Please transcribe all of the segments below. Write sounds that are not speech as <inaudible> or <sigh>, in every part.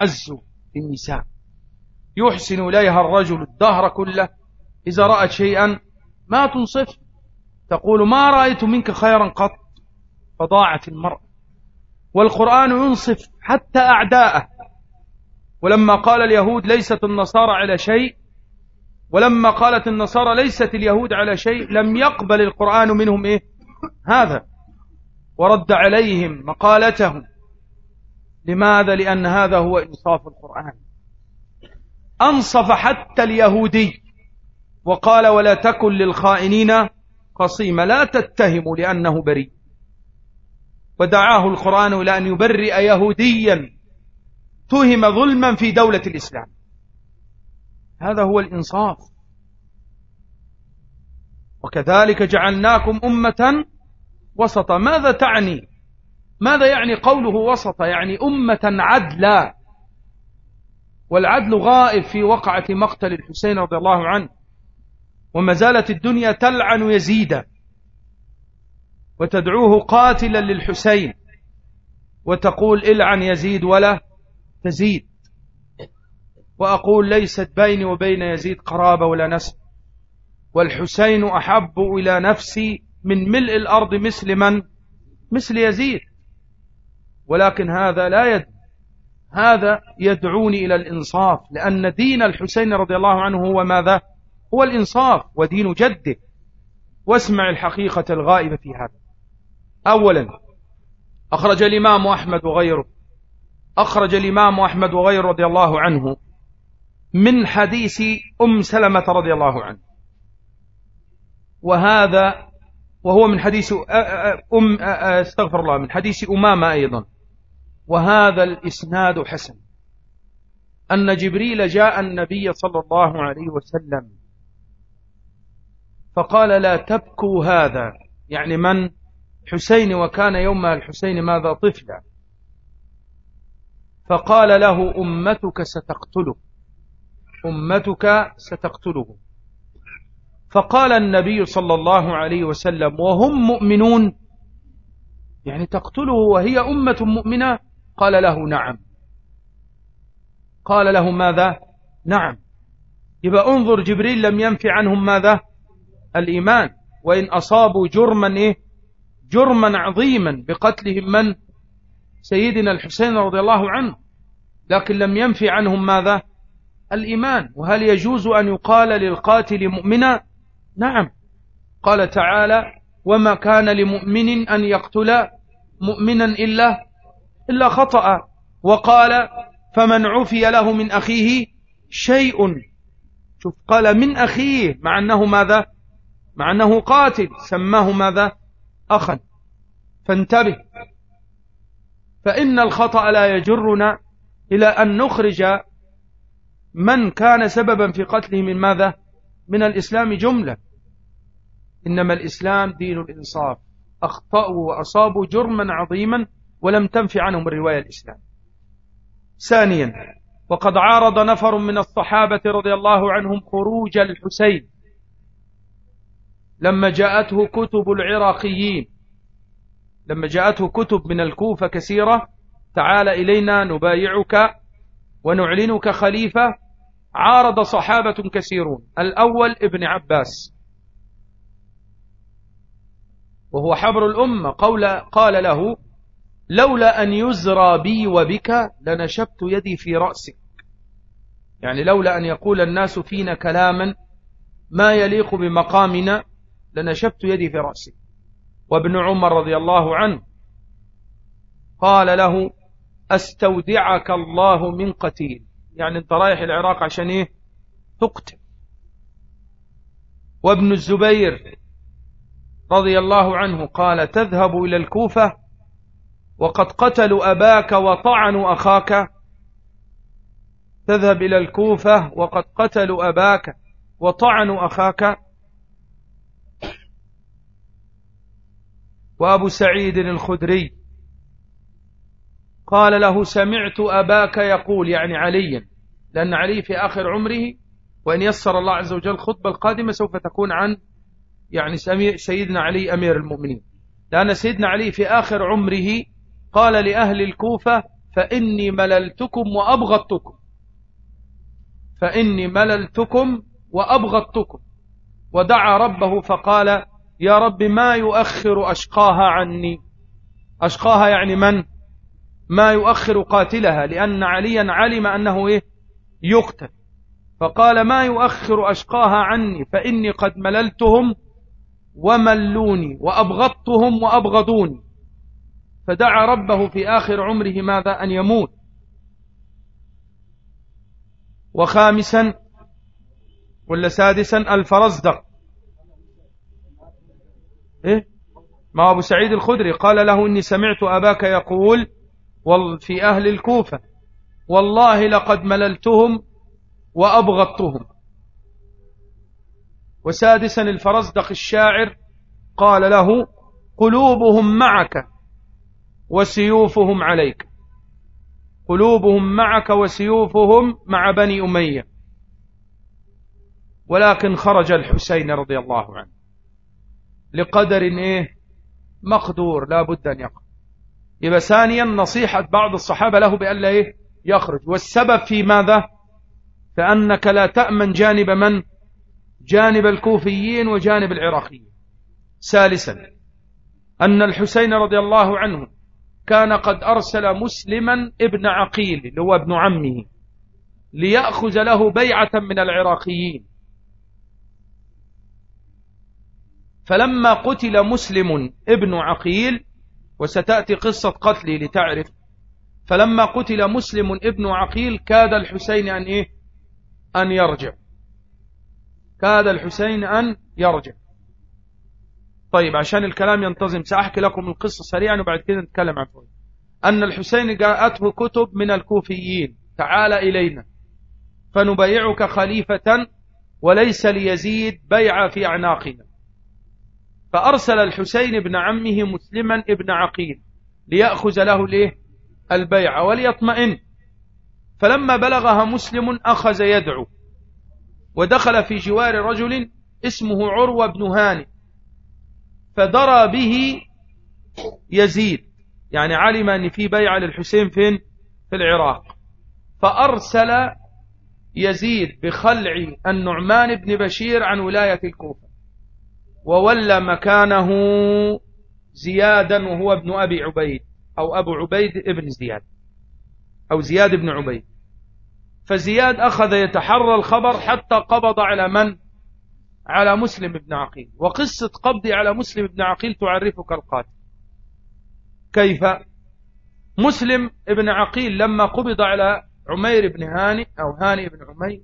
عز النساء يحسن إليها الرجل الدهر كله. إذا رأت شيئا ما تنصف. تقول ما رأيت منك خيرا قط. فضاعت المرأة والقرآن ينصف حتى أعداءه. ولما قال اليهود ليست النصارى على شيء ولما قالت النصارى ليست اليهود على شيء لم يقبل القرآن منهم إيه؟ هذا. ورد عليهم مقالتهم. لماذا؟ لأن هذا هو إنصاف القرآن. أنصف حتى اليهودي. وقال ولا تكن للخائنين قصيمة لا تتهموا لأنه بريء. ودعاه القرآن إلى أن يبرئ يهوديا. تهم ظلما في دولة الإسلام. هذا هو الإنصاف. وكذلك جعلناكم أمة وسطا. ماذا تعني ماذا يعني قوله وسط؟ يعني أمة عدلا. والعدل غائب في وقعة مقتل الحسين رضي الله عنه. وما زالت الدنيا تلعن يزيدا. وتدعوه قاتلا للحسين. وتقول إلعن يزيد ولا تزيد. وأقول ليست بيني وبين يزيد قرابة ولا نسب. والحسين أحب إلى نفسي من ملء الأرض مثل من مثل يزيد. ولكن هذا لا يد هذا يدعوني إلى الإنصاف لأن دين الحسين رضي الله عنه هو ماذا؟ هو الإنصاف ودين جده. واسمع الحقيقة الغائبة في هذا. أولا أخرج الإمام أحمد وغيره أخرج الإمام أحمد وغيره رضي الله عنه من حديث أم سلمة رضي الله عنه. وهذا وهو من حديث أم أستغفر الله من حديث أمامة أيضا. وهذا الإسناد حسن. أن جبريل جاء النبي صلى الله عليه وسلم فقال لا تبكوا هذا. يعني من؟ حسين وكان يوم الحسين ماذا؟ طفلا. فقال له أمتك ستقتله أمتك ستقتله فقال النبي صلى الله عليه وسلم وهم مؤمنون؟ يعني تقتله وهي أمة مؤمنة؟ قال له نعم. قال له ماذا؟ نعم. يبقى انظر جبريل لم ينفي عنهم ماذا؟ الإيمان. وإن أصابوا جرما إيه؟ جرما عظيما بقتلهم من؟ سيدنا الحسين رضي الله عنه. لكن لم ينفي عنهم ماذا؟ الإيمان. وهل يجوز أن يقال للقاتل مؤمنا؟ نعم. قال تعالى وما كان لمؤمن أن يقتل مؤمنا إلا إلا خطأ وقال فمن عفي له من أخيه شيء. شوف قال من أخيه مع أنه ماذا؟ مع أنه قاتل سماه ماذا؟ أخا. فانتبه. فإن الخطأ لا يجرنا إلى أن نخرج من كان سببا في قتله من ماذا؟ من الإسلام جملة. إنما الإسلام دين الإنصاف. أخطأوا وأصابوا جرما عظيما ولم تنفي عنهم الرواية الإسلام. ثانيا وقد عارض نفر من الصحابة رضي الله عنهم خروج الحسين. لما جاءته كتب العراقيين لما جاءته كتب من الكوفة كثيرة تعال إلينا نبايعك ونعلنك خليفة عارض صحابة كثيرون. الأول ابن عباس. وهو حبر الأمة قول قال له لولا أن يزرى بي وبك لنشبت يدي في رأسك. يعني لولا أن يقول الناس فينا كلاما ما يليق بمقامنا لنشبت يدي في رأسك. وابن عمر رضي الله عنه قال له أستودعك الله من قتيل. يعني انت رايح العراق عشان إيه؟ تقتل. وابن الزبير رضي الله عنه قال تذهب إلى الكوفة وقد قتلوا أباك وطعنوا أخاك. تذهب إلى الكوفة وقد قتلوا أباك وطعنوا أخاك. وأبو سعيد الخدري قال له سمعت أباك يقول يعني عليا لأن علي في آخر عمره وإن يسر الله عز وجل الخطبة القادمة سوف تكون عن يعني سيدنا علي أمير المؤمنين. لأن سيدنا علي في آخر عمره قال لأهل الكوفة فإني مللتكم وأبغضتكم. فإني مللتكم وأبغضتكم. ودعا ربه فقال يا رب ما يؤخر أشقاها عني؟ أشقاها يعني من؟ ما يؤخر قاتلها لأن عليا علم أنه إيه؟ يقتل. فقال ما يؤخر أشقاها عني؟ فإني قد مللتهم وملوني وأبغضتهم وأبغضوني. فدعا ربه في آخر عمره ماذا؟ أن يموت. وخامسا ولا سادسا الفرزدق إيه؟ ما أبو سعيد الخدري قال له إني سمعت أباك يقول في أهل الكوفة والله لقد مللتهم وأبغضتهم. وسادسا الفرزدق الشاعر قال له قلوبهم معك وسيوفهم عليك. قلوبهم معك وسيوفهم مع بني أمية. ولكن خرج الحسين رضي الله عنه. لقدر إيه؟ مقدور لا بد أن يقع. يبقى ثانيا نصيحة بعض الصحابة له بأن لا إيه؟ يخرج. والسبب في ماذا؟ فأنك لا تأمن جانب من؟ جانب الكوفيين وجانب العراقيين. ثالثا أن الحسين رضي الله عنه كان قد أرسل مسلما ابن عقيل اللي هو ابن عمه ليأخذ له بيعة من العراقيين. فلما قتل مسلم ابن عقيل وستأتي قصة قتله لتعرف فلما قتل مسلم ابن عقيل كاد الحسين أن إيه؟ أن يرجع. كاد الحسين أن يرجع. طيب عشان الكلام ينتظم سأحكي لكم القصة سريعا وبعد كده نتكلم عن فوق أن الحسين جاءته كتب من الكوفيين تعال إلينا. فنبيعك خليفة وليس ليزيد بيع في أعناقنا. فأرسل الحسين ابن عمه مسلما ابن عقيل ليأخذ له الايه البيع وليطمئن. فلما بلغها مسلم أخذ يدعو ودخل في جوار رجل اسمه عروة بن هاني. فدرى به يزيد. يعني علم أن في بيع للحسين فين؟ في العراق. فأرسل يزيد بخلع النعمان بن بشير عن ولاية الكوفة. وولى مكانه زيادا وهو ابن أبي عبيد أو أبو عبيد ابن زياد أو زياد بن عبيد. فزياد أخذ يتحرى الخبر حتى قبض على من؟ على مسلم بن عقيل. وقصة قبضي على مسلم بن عقيل تعرفك القاتل. كيف؟ مسلم بن عقيل لما قبض على عمير بن هاني أو هاني بن عمير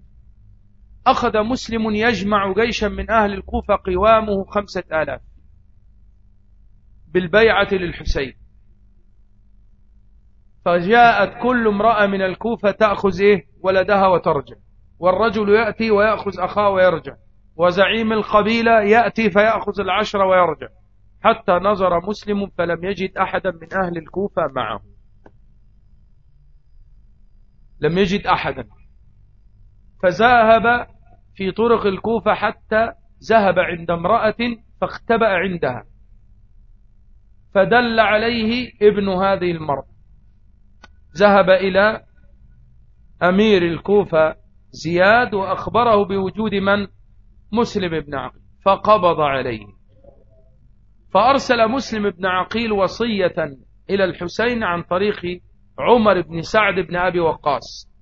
أخذ مسلم يجمع جيشا من أهل الكوفة قوامه خمسة آلاف بالبيعة للحسين. فجاءت كل امرأة من الكوفة تأخذ إيه؟ ولدها وترجع. والرجل يأتي ويأخذ أخاه ويرجع. وزعيم القبيلة يأتي فيأخذ العشرة ويرجع. حتى نظر مسلم فلم يجد أحدا من أهل الكوفة معه. لم يجد أحدا. فذهب في طرق الكوفة حتى ذهب عند امرأة فاختبأ عندها. فدل عليه ابن هذه المرأة. ذهب إلى أمير الكوفة زياد وأخبره بوجود من؟ مسلم بن عقيل فقبض عليه. فأرسل مسلم بن عقيل وصية إلى الحسين عن طريق عمر بن سعد بن أبي وقاص.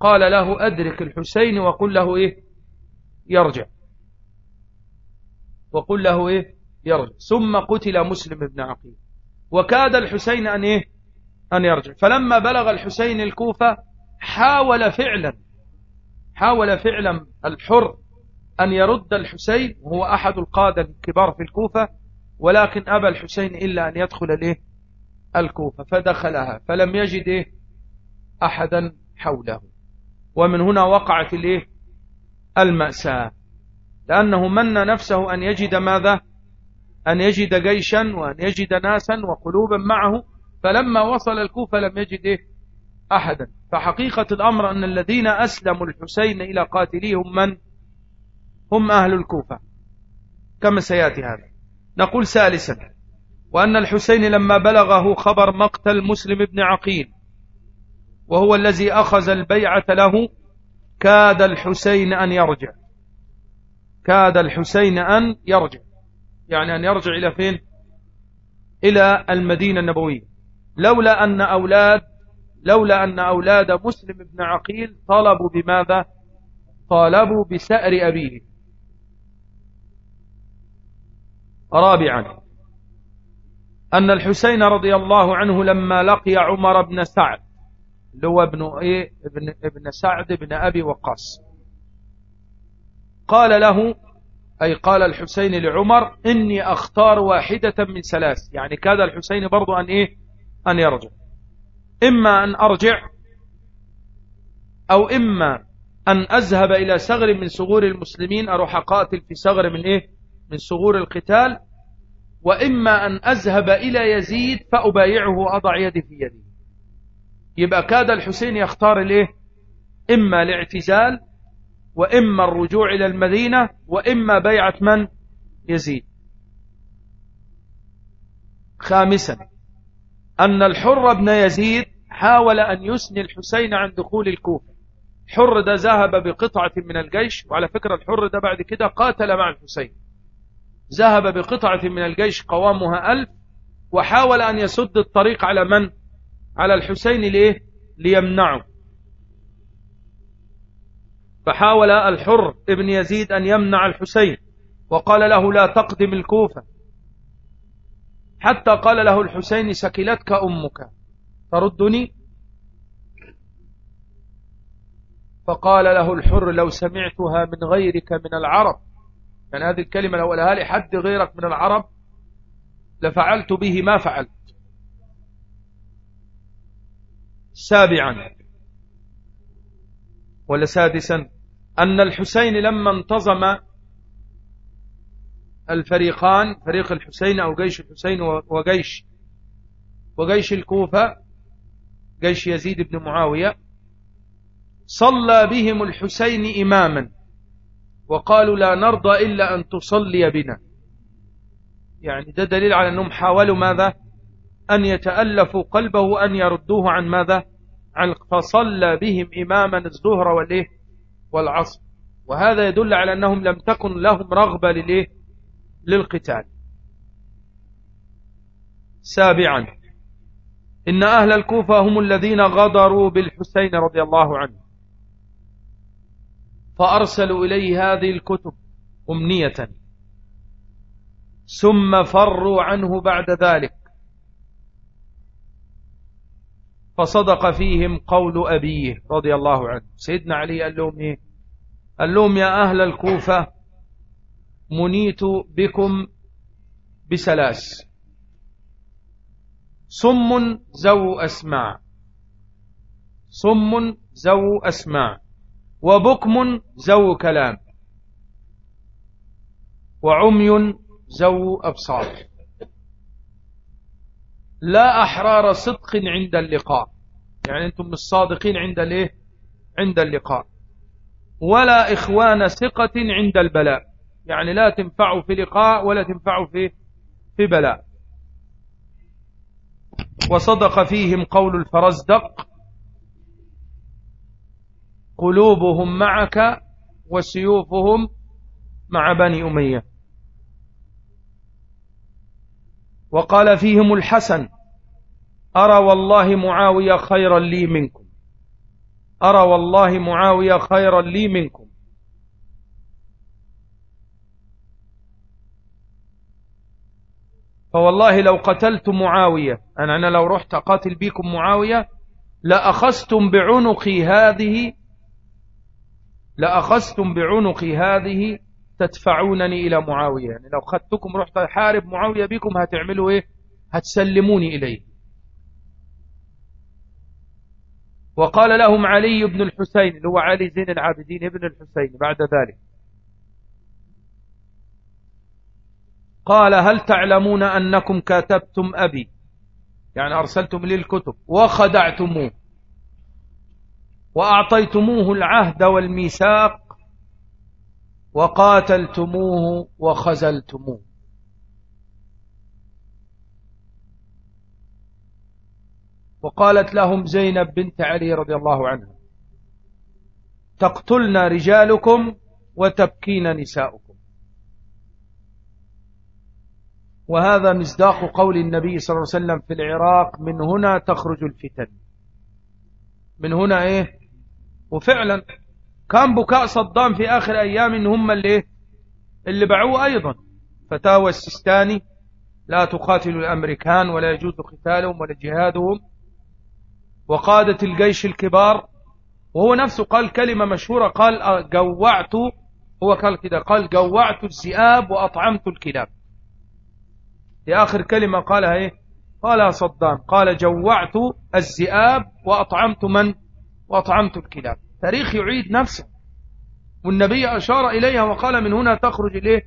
قال له أدرك الحسين وقل له إيه؟ يرجع. وقل له إيه؟ يرجع. ثم قتل مسلم بن عقيل. وكاد الحسين أن إيه؟ أن يرجع. فلما بلغ الحسين الكوفة حاول فعلا حاول فعلا الحر أن يرد الحسين وهو أحد القادة الكبار في الكوفة ولكن أبى الحسين إلا أن يدخل له الكوفة فدخلها فلم يجد أحدا حوله. ومن هنا وقعت الإيه المأساة. لأنه من نفسه أن يجد ماذا؟ أن يجد جيشا وأن يجد ناسا وقلوبا معه فلما وصل الكوفة لم يجد أحدا. فحقيقة الأمر أن الذين أسلموا الحسين إلى قاتليهم من؟ هم أهل الكوفة. كما سيأتي هذا؟ نقول ثالثا. وأن الحسين لما بلغه خبر مقتل مسلم بن عقيل وهو الذي أخذ البيعة له كاد الحسين أن يرجع. كاد الحسين أن يرجع. يعني أن يرجع إلى فين؟ إلى المدينة النبوية. لولا أن أولاد لولا أن أولاد مسلم بن عقيل طلبوا بماذا؟ طالبوا بسأر أبيه. رابعا. أن الحسين رضي الله عنه لما لقي عمر بن سعد هو ابن, إيه؟ ابن, ابن سعد بن أبي وقاص. قال له أي قال الحسين لعمر إني أختار واحدة من ثلاث. يعني كاد الحسين برضو أن إيه؟ أن يرجع. إما أن أرجع أو إما أن أذهب إلى ثغر من ثغور المسلمين أروح أقاتل في ثغر من إيه؟ من ثغور القتال وإما أن أذهب إلى يزيد فأبايعه وأضع يدي في يدي. يبقى كاد الحسين يختار الإيه؟ إما الاعتزال وإما الرجوع إلى المدينة وإما بيعة من؟ يزيد. خامسا أن الحر بن يزيد حاول أن يسني الحسين عن دخول الكوفة. حر ده ذهب بقطعة من الجيش وعلى فكرة الحر ده بعد كده قاتل مع الحسين. ذهب بقطعة من الجيش قوامها ألف وحاول أن يسد الطريق على من؟ على الحسين ليه ليمنعه. فحاول الحر ابن يزيد أن يمنع الحسين وقال له لا تقدم الكوفة. حتى قال له الحسين سكلتك أمك تردني؟ فقال له الحر لو سمعتها من غيرك من العرب. يعني هذه الكلمة لو قالها لي حد غيرك من العرب لفعلت به ما فعلت؟ سابعا. ولا سادسا. أن الحسين لما انتظم الفريقان فريق الحسين أو جيش الحسين وجيش وجيش الكوفة جيش يزيد بن معاوية صلى بهم الحسين إماما. وقالوا لا نرضى إلا أن تصلي بنا. يعني ده دليل على أنهم حاولوا ماذا؟ أن يتألفوا قلبه وأن يردوه عن ماذا؟ عن فصلى بهم إماما الظهر والإيه؟ والعصر. وهذا يدل على أنهم لم تكن لهم رغبة للإيه؟ للقتال. سابعا. إن أهل الكوفة هم الذين غدروا بالحسين رضي الله عنه. فأرسلوا إليه هذه الكتب أمنية. ثم فروا عنه بعد ذلك. فصدق فيهم قول أبيه رضي الله عنه. سيدنا علي قال لهم إيه؟ قال لهم يا أهل الكوفة منيت بكم بسلاس. صم زو أسماع. صم زو أسماع. وبكم زو كلام. وعمي زو أبصار. لا أحرار صدق عند اللقاء. يعني أنتم الصادقين عند الإيه؟ عند اللقاء. ولا إخوان ثقة عند البلاء. يعني لا تنفعوا في لقاء ولا تنفعوا في في بلاء. وصدق فيهم قول الفرزدق. قلوبهم معك وسيوفهم مع بني أمية. وقال فيهم الحسن أرى والله معاوية خيرا لي منكم. أرى والله معاوية خيرا لي منكم. فوالله لو قتلت معاوية أنا, أنا لو رحت قاتل بكم معاوية لأخذتم بعنقي هذه لأخذتم بعنقي هذه تدفعونني إلى معاوية. يعني لو خدتكم رحت حارب معاوية بكم هتعملوا إيه؟ هتسلموني إليه. وقال لهم علي بن الحسين اللي هو علي زين العابدين ابن الحسين بعد ذلك. قال هل تعلمون أنكم كاتبتم أبي؟ يعني أرسلتم لي الكتب وخدعتموه. وأعطيتموه العهد والميثاق وقاتلتموه وخزلتموه. وقالت لهم زينب بنت علي رضي الله عنها تقتلنا رجالكم وتبكين نساؤكم. وهذا مصداق قول النبي صلى الله عليه وسلم في العراق من هنا تخرج الفتن. من هنا إيه؟ وفعلا كان بكاء صدام في آخر أيام إن هم اللي اللي باعوه أيضا. فتاوى السيستاني لا تقاتل الأمريكان ولا يجوز قتالهم ولا جهادهم. وقادة الجيش الكبار وهو نفسه قال كلمة مشهورة قال جوعت هو قال كده قال جوعت الذئاب وأطعمت الكلاب. في آخر كلمة قالها إيه؟ قالها صدام قال جوعت الذئاب وأطعمت من؟ وأطعمت الكلاب. تاريخ يعيد نفسه. والنبي أشار إليها وقال من هنا تخرج الإيه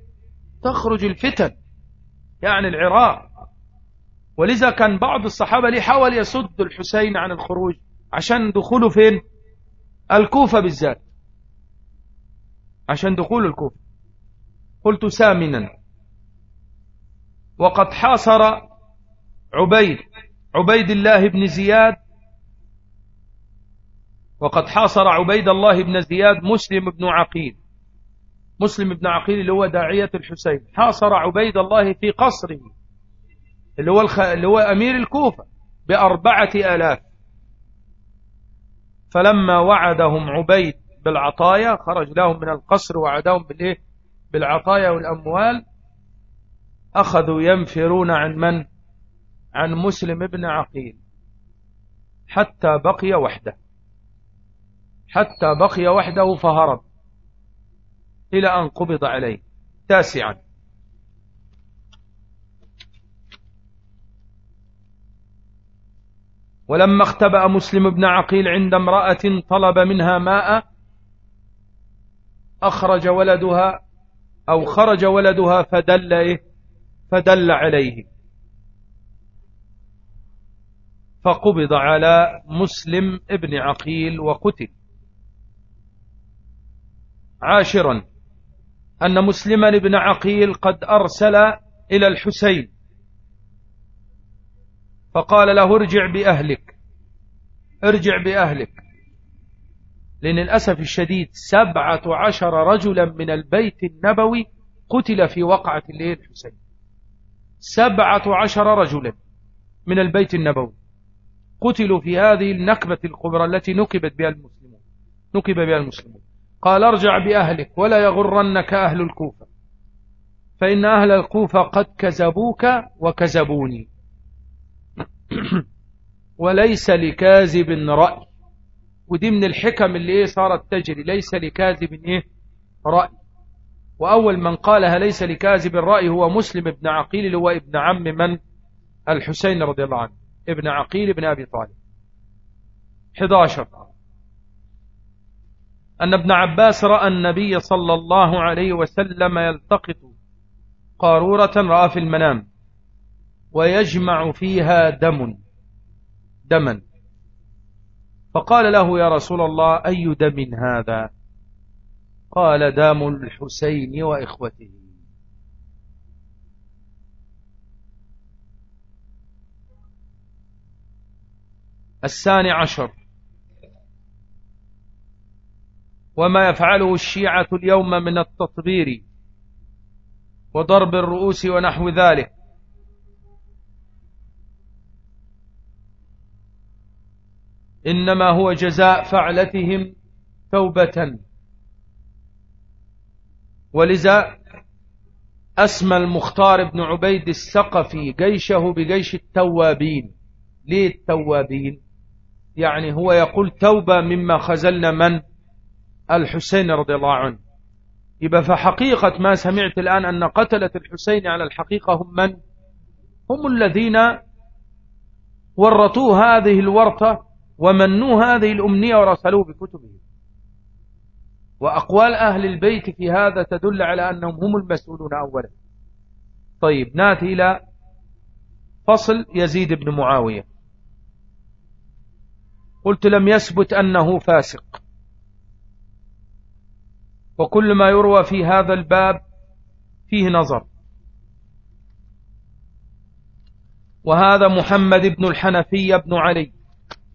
تخرج الفتن يعني العراق. ولذا كان بعض الصحابة لي حاول يسد الحسين عن الخروج؟ عشان دخوله فين؟ الكوفة بالذات. عشان دخول الكوفة. قلت سامنا. وقد حاصر عبيد عبيد الله بن زياد وقد حاصر عبيد الله بن زياد مسلم بن عقيل. مسلم بن عقيل اللي هو داعية الحسين. حاصر عبيد الله في قصره اللي هو, الخ... اللي هو أمير الكوفة بأربعة آلاف. فلما وعدهم عبيد بالعطايا خرج لهم من القصر وعدهم بالإيه؟ بالعطايا والأموال أخذوا ينفرون عن من؟ عن مسلم بن عقيل. حتى بقي وحده. حتى بقي وحده فهرب إلى أن قبض عليه. تاسعا. ولما اختبأ مسلم بن عقيل عند امرأة طلب منها ماء أخرج ولدها أو خرج ولدها فدل إيه؟ فدل عليه. فقبض على مسلم ابن عقيل وقتل. عاشرا أن مسلما ابن عقيل قد أرسل إلى الحسين. فقال له ارجع بأهلك ارجع بأهلك. لأن الأسف الشديد سبعة عشر رجلا من البيت النبوي قتل في وقعة الليل الحسين. سبعة عشر رجلا من البيت النبوي قتلوا في هذه النكبة الكبرى التي نكبت بها المسلمون نكب بها المسلمون. قال ارجع بأهلك ولا يغرنك أهل الكوفة. فإن أهل الكوفة قد كذبوك وكذبوني. <clears throat> وليس لكاذب رأي. ودي من الحكم اللي إيه صارت تجري. ليس لكاذب إيه رأي. وأول من قالها ليس لكاذب الرأي هو مسلم ابن عقيل اللي هو ابن عم من؟ الحسين رضي الله عنه. ابن عقيل ابن أبي طالب. 11 أن ابن عباس رأى النبي صلى الله عليه وسلم يلتقط قارورة رأى في المنام ويجمع فيها دم دما. فقال له يا رسول الله أي دم هذا؟ قال دام الحسين وإخوته. الثاني عشر. وما يفعله الشيعة اليوم من التطبير وضرب الرؤوس ونحو ذلك. إنما هو جزاء فعلتهم توبة. ولذا أسمى المختار بن عبيد السقفي جيشه بجيش التوابين. ليه التوابين؟ يعني هو يقول توبة مما خزلنا من الحسين رضي الله عنه. يبقى فحقيقة ما سمعت الآن أن قتلة الحسين على الحقيقة هم من؟ هم الذين ورطوه هذه الورطة ومنوا هذه الأمنية ورسلوه بكتبه. وأقوال أهل البيت في هذا تدل على أنهم هم المسؤولون أولا. طيب نأتي إلى فصل يزيد بن معاوية. قلت لم يثبت أنه فاسق. وكل ما يروى في هذا الباب فيه نظر. وهذا محمد بن الحنفية بن علي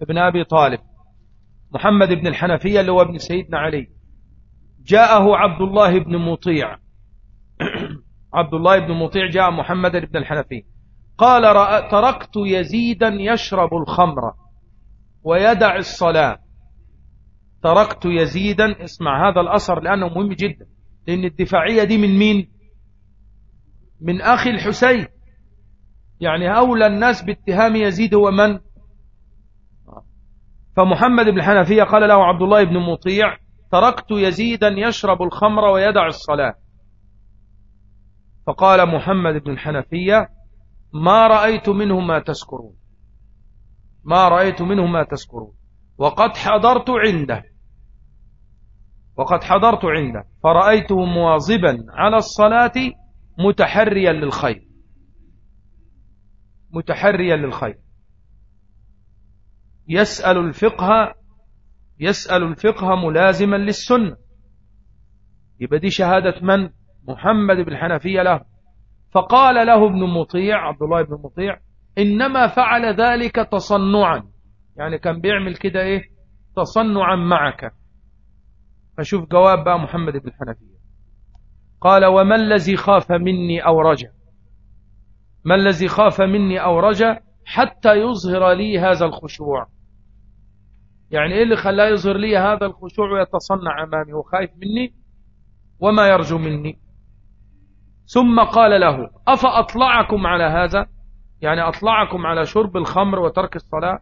بن أبي طالب. محمد بن الحنفية اللي هو ابن سيدنا علي. جاءه عبد الله بن مطيع. <clears throat> عبد الله بن مطيع جاء محمد بن الحنفية. قال تركت يزيدا يشرب الخمر ويدع الصلاة. تركت يزيدا اسمع هذا الأثر لأنه مهم جدا لأن الدفاعية دي من مين؟ من أخي الحسين. يعني أولى الناس باتهام يزيد هو من؟ فمحمد بن الحنفية قال له عبد الله بن مطيع تركت يزيدا يشرب الخمر ويدع الصلاة. فقال محمد بن الحنفية ما رأيت منه ما تذكرون. ما رأيت منه ما تذكرون. وقد حضرت عنده. وقد حضرت عنده. فرأيته مواظبا على الصلاة متحريا للخير. متحريا للخير. يسأل الفقه يسأل الفقه ملازما للسنة. يبقى دي شهادة من؟ محمد بن حنفية له. فقال له ابن مطيع عبد الله بن مطيع إنما فعل ذلك تصنعا. يعني كان بيعمل كده إيه؟ تصنعا معك. فشوف جواب بقى محمد بن حنفية. قال وما الذي خاف مني أو رجع ما الذي خاف مني أو رجع حتى يظهر لي هذا الخشوع. يعني إيه اللي خلاه يظهر لي هذا الخشوع ويتصنع أمامي؟ وخايف مني وما يرجو مني. ثم قال له أفأطلعكم على هذا؟ يعني أطلعكم على شرب الخمر وترك الصلاة؟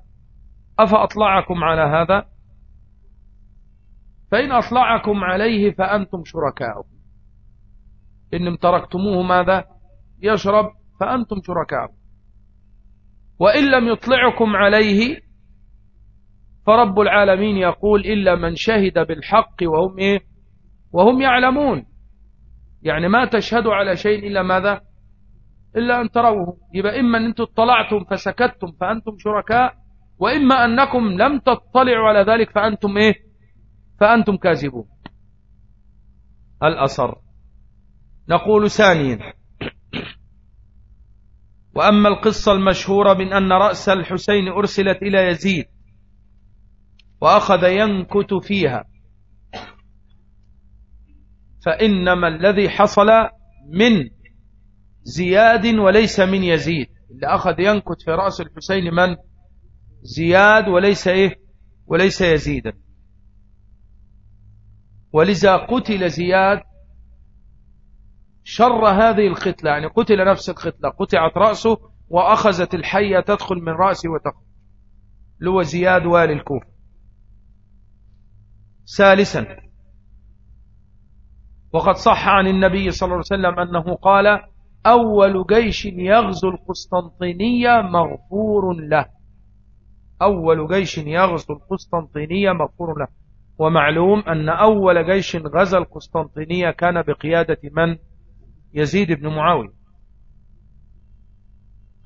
أفأطلعكم على هذا؟ فإن أطلعكم عليه فأنتم شركاء إن تركتموه ماذا؟ يشرب فأنتم شركاء وإن لم يطلعكم عليه فرب العالمين يقول إلا من شهد بالحق وهم إيه؟ وهم يعلمون. يعني ما تشهدوا على شيء إلا ماذا؟ إلا أن تروه. يبقى إما أن أنتم اطلعتم فسكتتم فأنتم شركاء وإما أنكم لم تطلعوا على ذلك فأنتم إيه؟ فأنتم كاذبون. الأصر. نقول ثانيا. وأما القصة المشهورة من أن رأس الحسين أرسلت إلى يزيد. وأخذ ينكت فيها. فإنما الذي حصل من زياد وليس من يزيد. اللي أخذ ينكت في رأس الحسين من؟ زياد وليس إيه؟ وليس يزيدا. ولذا قتل زياد شر هذه القتلة يعني قتل نفس القتلة قطعت رأسه وأخذت الحية تدخل من رأسه وتخرج. لو زياد والي الكوفة. ثالثا وقد صح عن النبي صلى الله عليه وسلم أنه قال أول جيش يغزو القسطنطينية مغفور له. أول جيش يغزو القسطنطينية مغفور له. ومعلوم أن أول جيش غزا القسطنطينية كان بقيادة من؟ يزيد بن معاوية.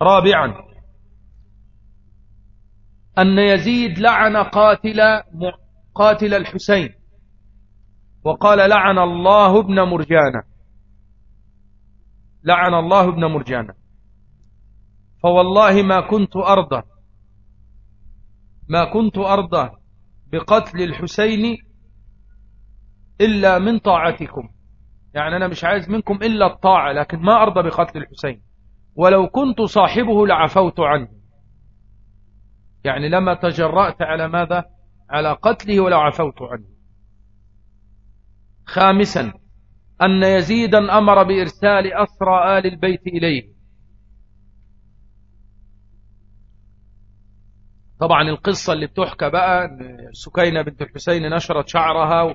رابعا أن يزيد لعن قاتل قاتل الحسين. وقال لعن الله ابن مرجانة لعن الله ابن مرجانة فوالله ما كنت أرضى. ما كنت أرضى بقتل الحسين إلا من طاعتكم. يعني أنا مش عايز منكم إلا الطاعة لكن ما أرضى بقتل الحسين. ولو كنت صاحبه لعفوت عنه. يعني لما تجرأت على ماذا؟ على قتله ولو عفوت عنه. خامسا أن يزيدا أمر بإرسال أسرى آل البيت إليه. طبعا القصة اللي بتحكى بقى سكينة بنت الحسين نشرت شعرها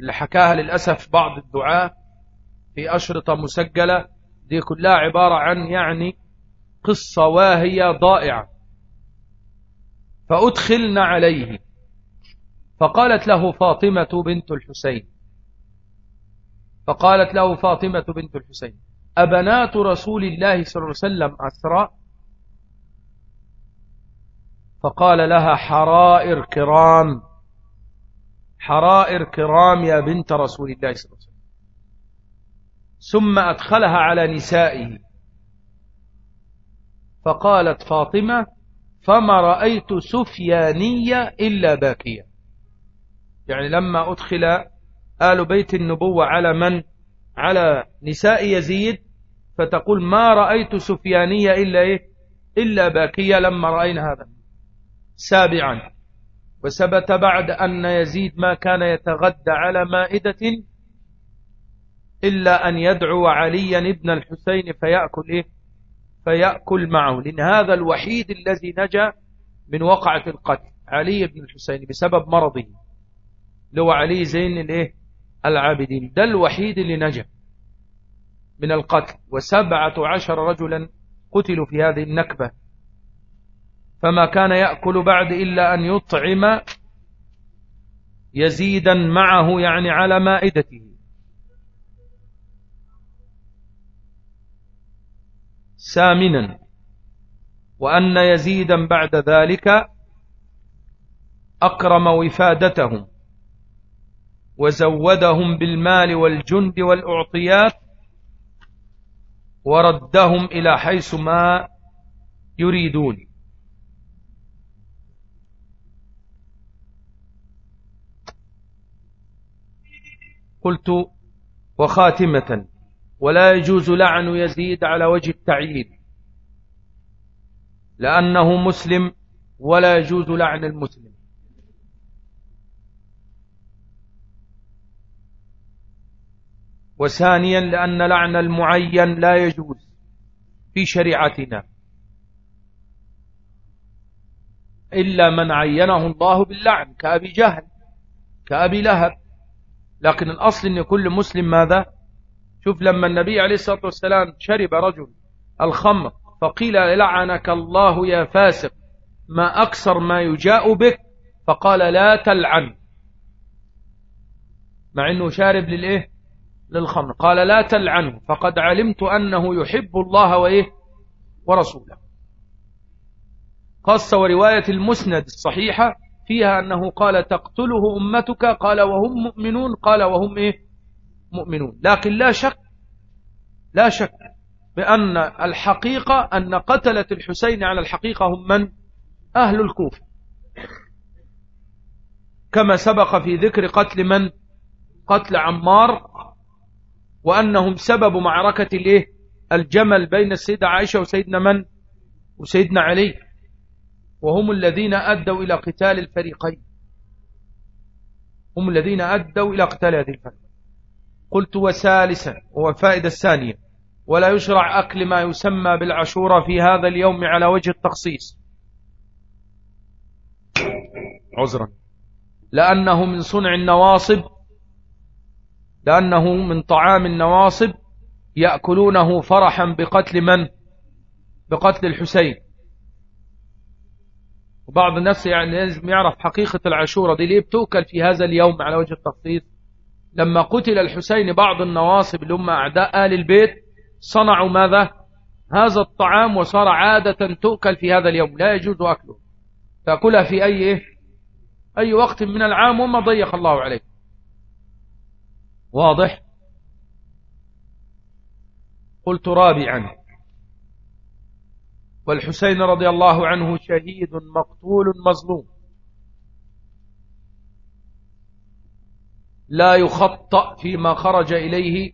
اللي حكاها للأسف بعض الدعاة في أشرطة مسجلة. دي كلها عبارة عن يعني قصة واهية ضائعة. فأدخلنا عليه. فقالت له فاطمة بنت الحسين. فقالت له فاطمة بنت الحسين أبنات رسول الله صلى الله عليه وسلم أسرى؟ فقال لها حرائر كرام. حرائر كرام يا بنت رسول الله صلى الله عليه وسلم. ثم أدخلها على نسائه. فقالت فاطمة فما رأيت سفيانية إلا باكية. يعني لما أدخل آل بيت النبوة على من؟ على نساء يزيد فتقول ما رأيت سفيانية إلا إيه؟ إلا باكية لما رأينا هذا. سابعا. وثبت بعد أن يزيد ما كان يتغدى على مائدة إلا أن يدعو عليا ابن الحسين فيأكل إيه؟ فيأكل معه. لأن هذا الوحيد الذي نجا من وقعة القتل علي بن الحسين بسبب مرضه. لو علي زين الإيه؟ العابدين. ده الوحيد اللي نجا من القتل. وسبعة عشر رجلا قتلوا في هذه النكبة. فما كان يأكل بعد إلا أن يطعم يزيدا معه يعني على مائدته. سامنا. وأن يزيدا بعد ذلك أكرم وفادتهم وزودهم بالمال والجند والأعطيات. وردهم إلى حيث ما يريدون. قلت وخاتمة ولا يجوز لعن يزيد على وجه التعيين لأنه مسلم ولا يجوز لعن المسلم. وثانيا لأن لعن المعين لا يجوز في شريعتنا. إلا من عينه الله باللعن كأبي جهل كأبي لهب لكن الأصل أن كل مسلم ماذا؟ شوف لما النبي عليه الصلاة والسلام شرب رجل الخمر فقيل لعنك الله يا فاسق ما أكثر ما يجاء بك؟ فقال لا تلعن. مع أنه شارب للإيه؟ للخمر. قال لا تلعنه فقد علمت أنه يحب الله وإيه؟ ورسوله. خاصة ورواية المسند الصحيحة فيها أنه قال تقتله أمتك قال وهم مؤمنون قال وهم إيه؟ مؤمنون. لكن لا شك لا شك بأن الحقيقة أن قتلة الحسين على الحقيقة هم من؟ أهل الكوفة. كما سبق في ذكر قتل من؟ قتل عمار وأنهم سبب معركة الإيه؟ الجمل بين السيدة عائشة وسيدنا من؟ وسيدنا علي. وهم الذين أدوا إلى قتال الفريقين. هم الذين أدوا إلى قتال هذه الفريق. قلت وثالثا هو الفائدة الثانية ولا يشرع أكل ما يسمى بالعشورة في هذا اليوم على وجه التخصيص. عذرا. لأنه من صنع النواصب لأنه من طعام النواصب يأكلونه فرحا بقتل من؟ بقتل الحسين. وبعض الناس يعني لازم يعرف حقيقة العشورة دي. ليه بتؤكل في هذا اليوم على وجه التخصيص لما قتل الحسين بعض النواصب اللي هم أعداء آل البيت صنعوا ماذا؟ هذا الطعام وصار عادة تؤكل في هذا اليوم لا يجوز أكله. تأكلها في أي إيه؟ أي وقت من العام وما ضيق الله عليك. واضح؟ قلت رابعا. والحسين رضي الله عنه شهيد مقتول مظلوم. لا يخطأ فيما خرج إليه.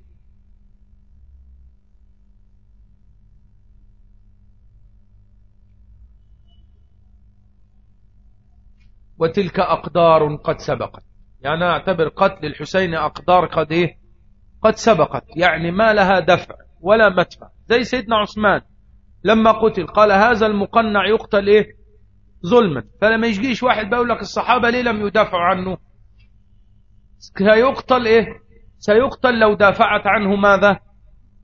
وتلك أقدار قد سبقت. يعني أعتبر قتل الحسين أقدار قد إيه؟ قد سبقت. يعني ما لها دفع ولا مدفع. زي سيدنا عثمان. لما قتل. قال هذا المقنع يقتل إيه؟ ظلما. فلما يجيش واحد بيقول لك الصحابة ليه لم يدافعوا عنه؟ سيقتل إيه؟ سيقتل لو دافعت عنه ماذا؟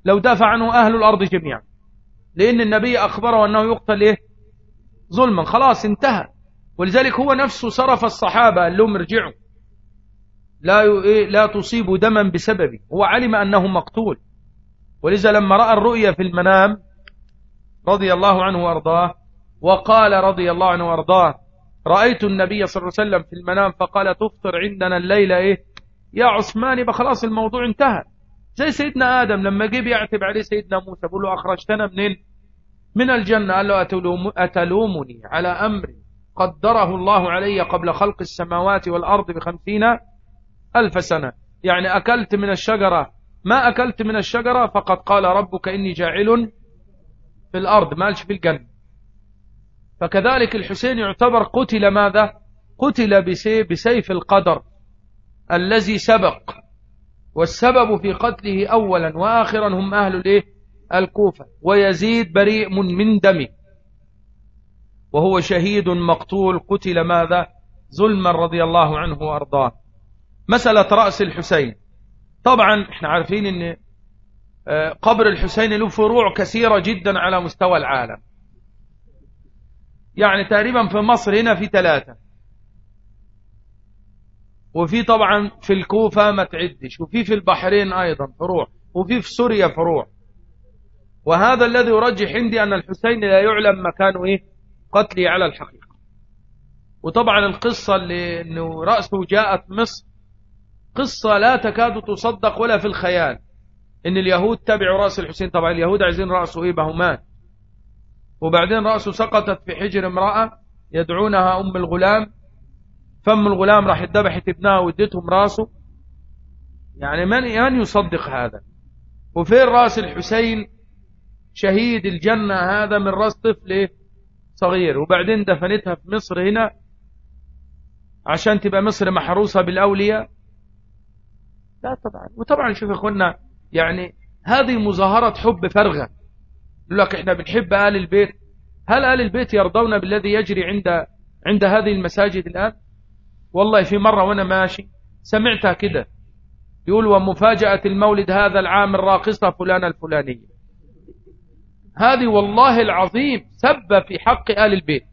لو دافع عنه أهل الأرض جميعا. لأن النبي أخبره أنه يقتل إيه؟ ظلما. خلاص انتهى. ولذلك هو نفسه صرف الصحابة قال لهم ارجعوا. لا إيه، لا تصيب دما بسببه هو علم أنه مقتول. ولذا لما رأى الرؤيا في المنام رضي الله عنه وأرضاه وقال رضي الله عنه وأرضاه رأيت النبي صلى الله عليه وسلم في المنام فقال تفطر عندنا الليلة إيه؟ يا عثمان يبقى خلاص الموضوع انتهى. زي سيدنا آدم لما جه بيعتب عليه سيدنا موسى بيقول له أخرجتنا منين؟ من الجنة؟ قال له أتلومني على أمر قدره الله علي قبل خلق السماوات والأرض بخمسين ألف سنة. يعني أكلت من الشجرة. ما أكلت من الشجرة؟ فقد قال ربك إني جاعل في الأرض ما قالش في الجنة فكذلك الحسين يعتبر قتل ماذا؟ قتل بسيف القدر الذي سبق. والسبب في قتله أولا وآخرا هم أهل الإيه؟ الكوفة. ويزيد بريء من دمه. وهو شهيد مقتول قتل ماذا؟ ظلما رضي الله عنه وأرضاه. مسألة رأس الحسين. طبعا إحنا عارفين إن قبر الحسين له فروع كثيرة جدا على مستوى العالم. يعني تقريبا في مصر هنا في ثلاثة. وفي طبعا في الكوفة ما تعدش وفي في البحرين أيضا فروع وفي في سوريا فروع. وهذا الذي يرجح عندي أن الحسين لا يعلم مكانه إيه؟ قتله على الحقيقة. وطبعا القصة اللي أنه رأسه جاءت مصر قصة لا تكاد تصدق ولا في الخيال. إن اليهود تبعوا رأس الحسين. طبعا اليهود عايزين رأسه إيه؟ بهمان وبعدين رأسه سقطت في حجر امرأة يدعونها أم الغلام. فم الغلام راح ذبحت ابنها وادتهم راسه. يعني من من يصدق هذا؟ وفين رأس الحسين شهيد الجنة هذا من رأس طفل؟ صغير؟ وبعدين دفنتها في مصر هنا عشان تبقى مصر محروسة بالأولياء؟ لا طبعا. وطبعا شوف أخوانا يعني هذه مظاهرة حب فرغة. يقول لك إحنا بنحب آل البيت. هل آل البيت يرضون بالذي يجري عند عند هذه المساجد الآن؟ والله في مرة وأنا ماشي سمعتها كده. يقول ومفاجأة المولد هذا العام الراقصة فلانة الفلانية. هذه والله العظيم سب في حق آل البيت.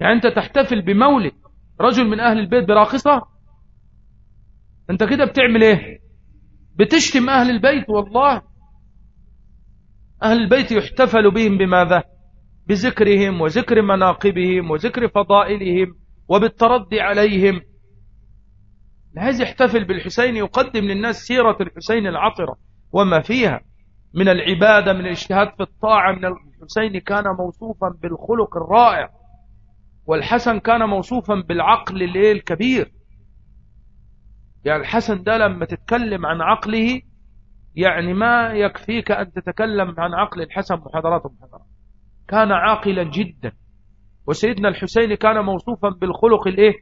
يعني أنت تحتفل بمولد رجل من أهل البيت براقصة؟ أنت كده بتعمل إيه؟ بتشتم أهل البيت والله. أهل البيت يحتفل بهم بماذا؟ بذكرهم وذكر مناقبهم وذكر فضائلهم وبالتردي عليهم. عايز يحتفل بالحسين يقدم للناس سيرة الحسين العطرة وما فيها. من العبادة من الاجتهاد في الطاعة من الحسين كان موصوفا بالخلق الرائع والحسن كان موصوفا بالعقل الكبير. يعني الحسن ده لما تتكلم عن عقله يعني ما يكفيك أن تتكلم عن عقل الحسن محاضرات ومحاضرات. كان عاقلا جدا. وسيدنا الحسين كان موصوفا بالخلق الإيه؟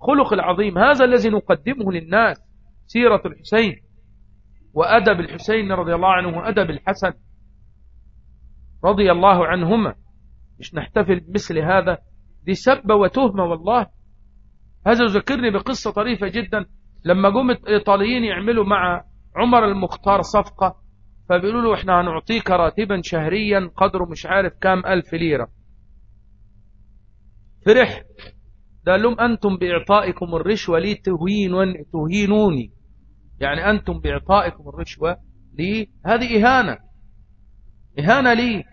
خلق العظيم. هذا الذي نقدمه للناس سيرة الحسين وأدب الحسين رضي الله عنه وأدب الحسن رضي الله عنهما. مش نحتفل بمثل هذا. دي سبة وتهمة والله. هذا يذكرني بقصة طريفة جدا. لما جم الإيطاليين يعملوا مع عمر المختار صفقة فبيقولوا له إحنا هنعطيك راتبا شهريا قدره مش عارف كام ألف ليرة. فرح. قال لهم أنتم بإعطائكم الرشوة لي تهينون تهينوني. يعني أنتم بإعطائكم الرشوة لي. هذه إهانة. إهانة لي.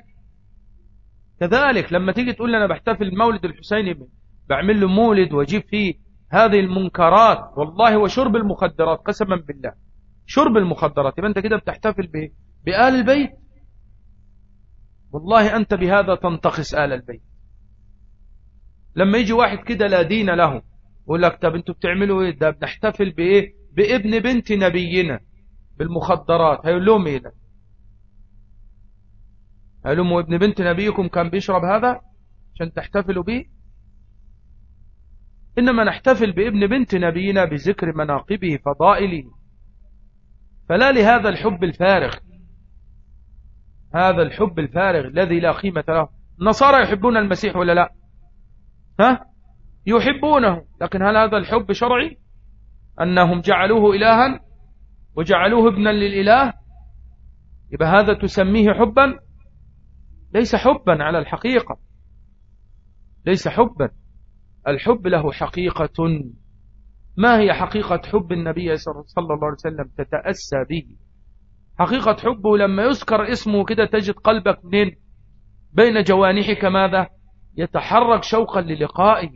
كذلك لما تيجي تقول لي أنا بحتفل مولد الحسين بعمل له مولد وأجيب فيه هذه المنكرات والله وشرب المخدرات قسما بالله. شرب المخدرات. يبقى أنت كده بتحتفل بآل البيت؟ والله أنت بهذا تنتقص آل البيت. لما يجي واحد كده لا دين له يقول لك طب أنتوا بتعملوا إيه؟ ده بنحتفل بإيه؟ بابن بنت نبينا بالمخدرات. هيقول لهم إيه ده؟ هيقول لهم ابن بنت نبيكم كان بيشرب هذا عشان تحتفلوا به إنما نحتفل بابن بنت نبينا بذكر مناقبه فضائله. فلا لهذا الحب الفارغ. هذا الحب الفارغ الذي لا قيمة له. النصارى يحبون المسيح ولا لا؟ ها؟ يحبونه. لكن هل هذا الحب شرعي؟ أنهم جعلوه إلها وجعلوه ابنا للإله؟ يبقى هذا تسميه حبا؟ ليس حبا على الحقيقة. ليس حبا. الحب له حقيقة. ما هي حقيقة حب النبي صلى الله عليه وسلم تتأسى به؟ حقيقة حبه لما يذكر اسمه كده تجد قلبك منين؟ بين جوانحك ماذا؟ يتحرك شوقا للقائه.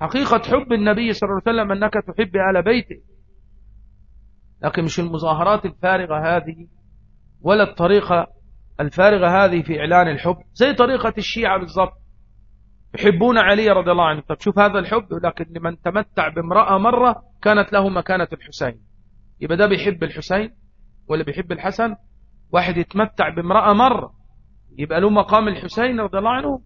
حقيقة حب النبي صلى الله عليه وسلم أنك تحب آل بيته. لكن مش المظاهرات الفارغة هذه ولا الطريقة الفارغة هذه في إعلان الحب زي طريقة الشيعة بالضبط. يحبون علي رضي الله عنه. طب شوف هذا الحب لكن لمن تمتع بامرأة مرة كانت له مكانة الحسين. يبقى ده بيحب الحسين ولا بيحب الحسن؟ واحد يتمتع بامرأة مرة يبقى له مقام الحسين رضي الله عنه.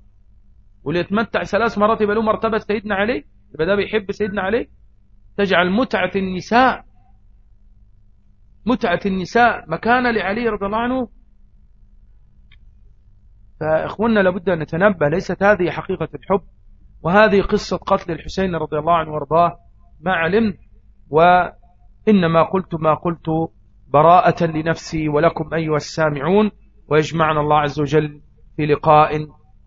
واللي يتمتع ثلاث مرات يبقى له مرتبة سيدنا علي يبقى ده بيحب سيدنا علي. تجعل متعة النساء متعة النساء مكانة لعلي رضي الله عنه. فإخواننا لابد أن نتنبه ليست هذه حقيقة الحب وهذه قصة قتل الحسين رضي الله عنه وأرضاه. ما علمت وإنما قلت ما قلت براءة لنفسي ولكم أيها السامعون ويجمعنا الله عز وجل في لقاء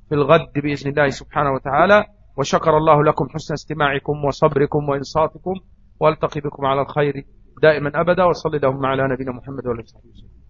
في الغد بإذن الله سبحانه وتعالى. وشكر الله لكم حسن استماعكم وصبركم وإنصاتكم وألتقي بكم على الخير دائما أبدا وصلي اللهم على نبينا محمد وعلى آله وصحبه وسلم.